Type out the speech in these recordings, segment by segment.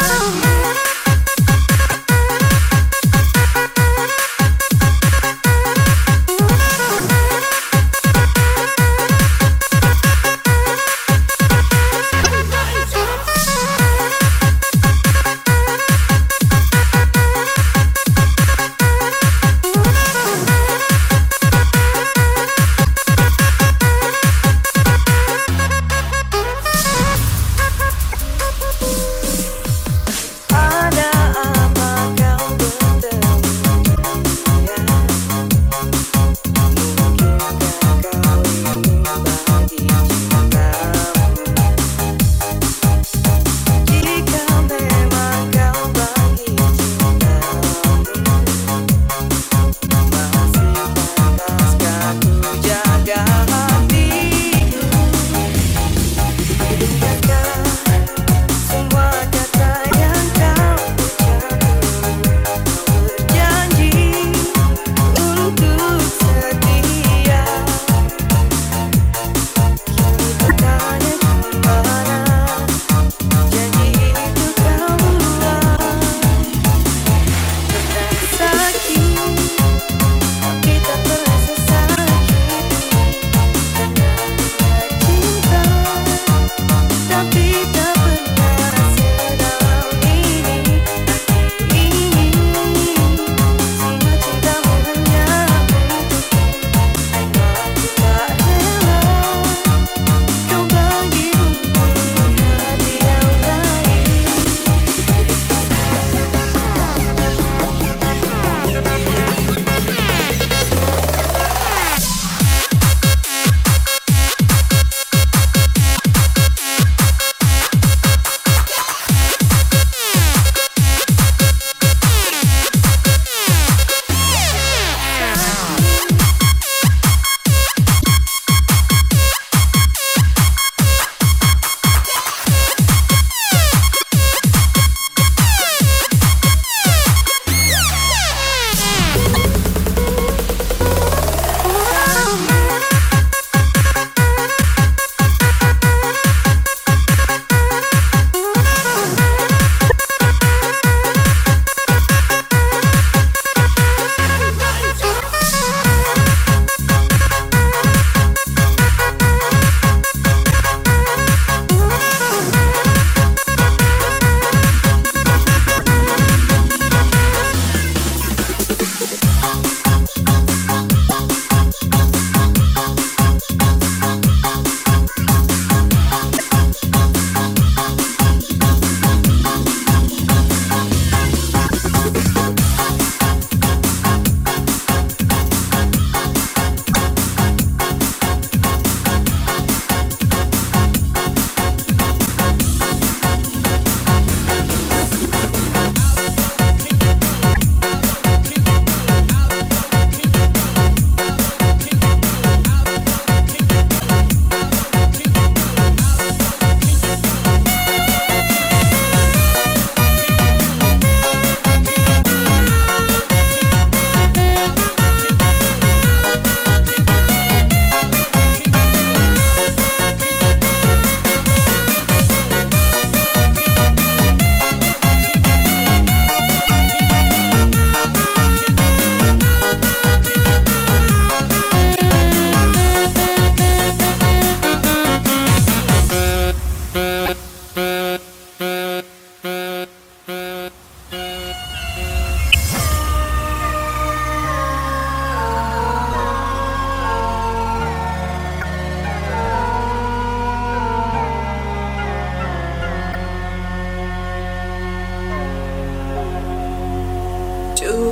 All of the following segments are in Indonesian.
down.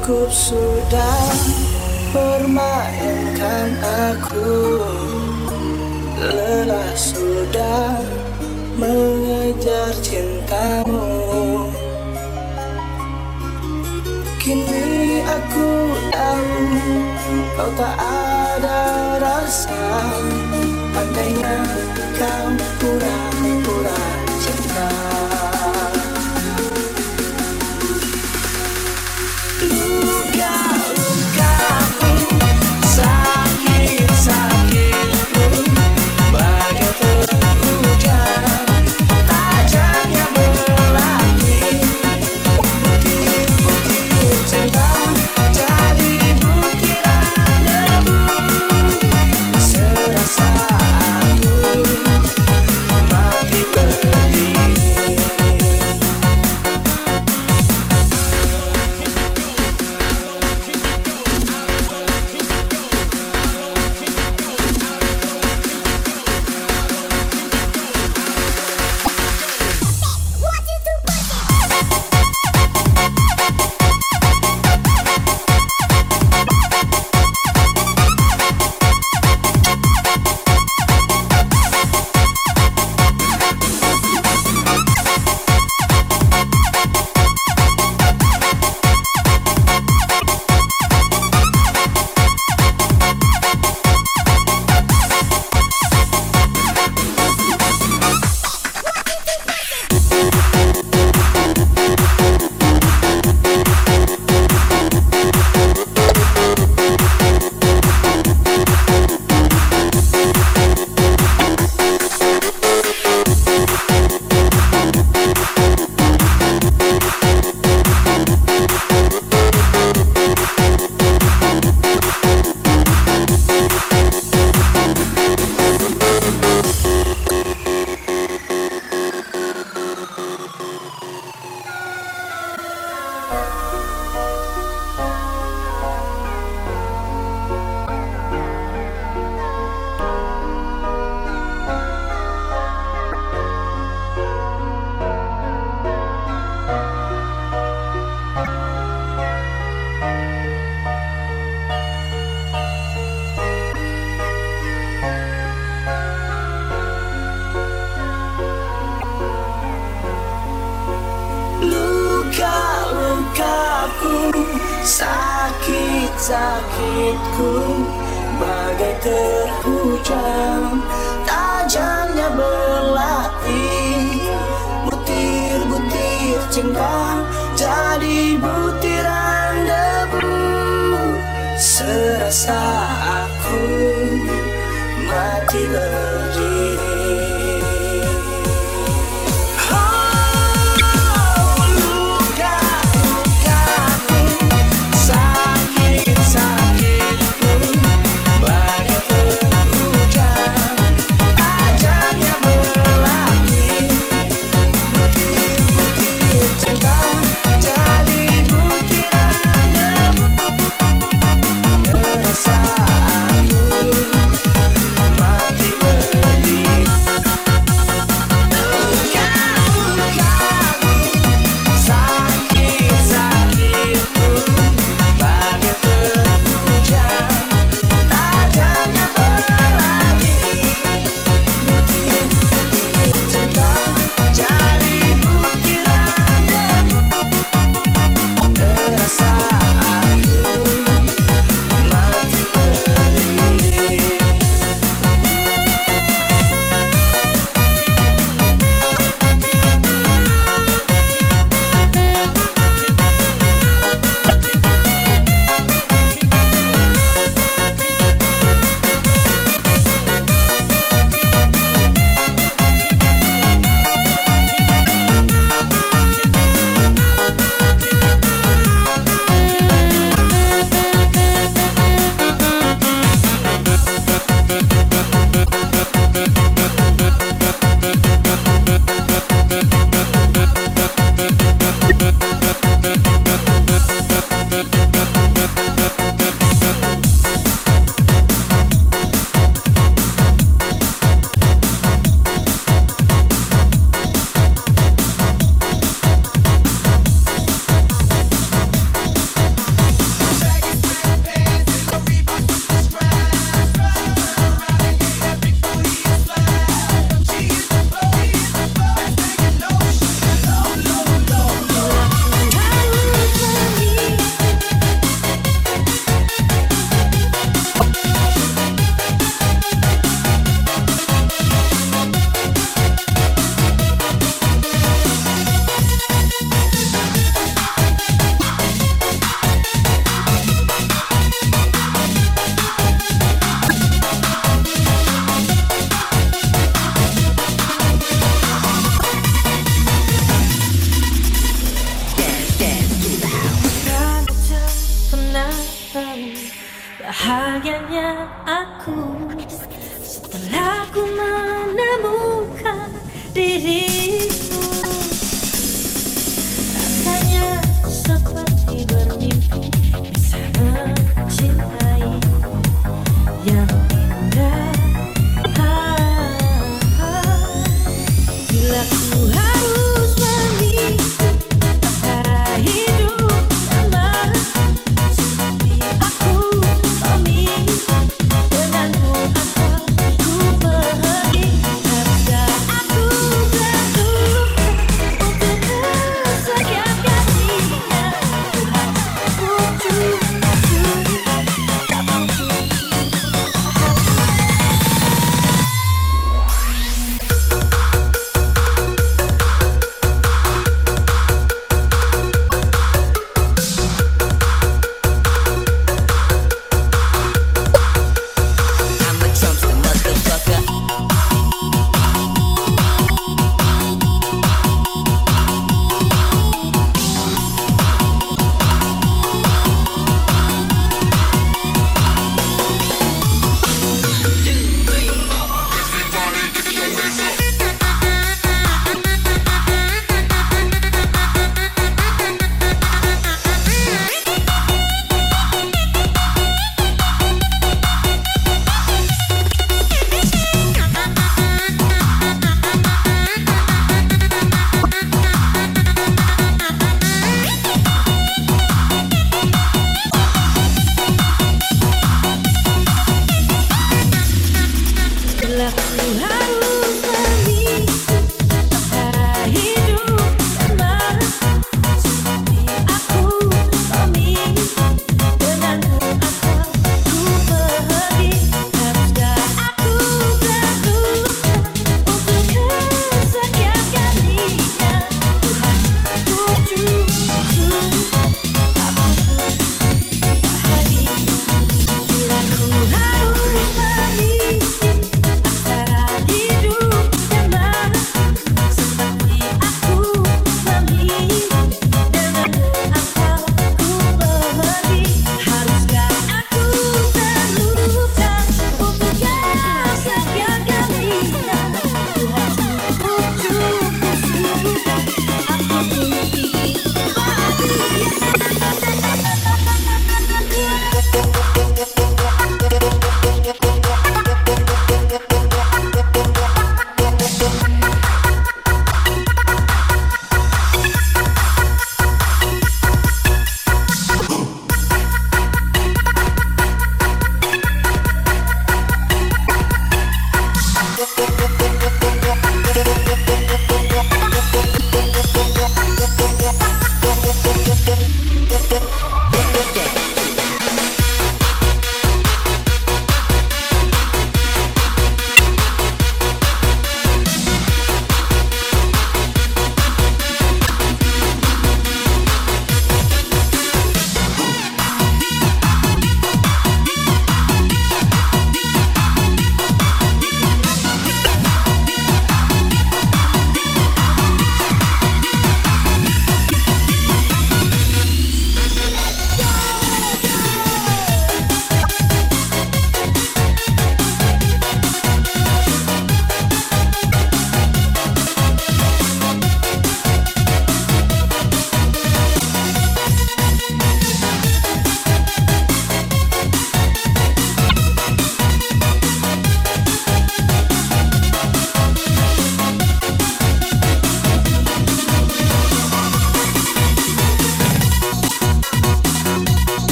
cukup sudah permainkan aku Lelah sudah mengejar cintamu Kini aku tahu kau tak ada rasa Andainya kau kurang.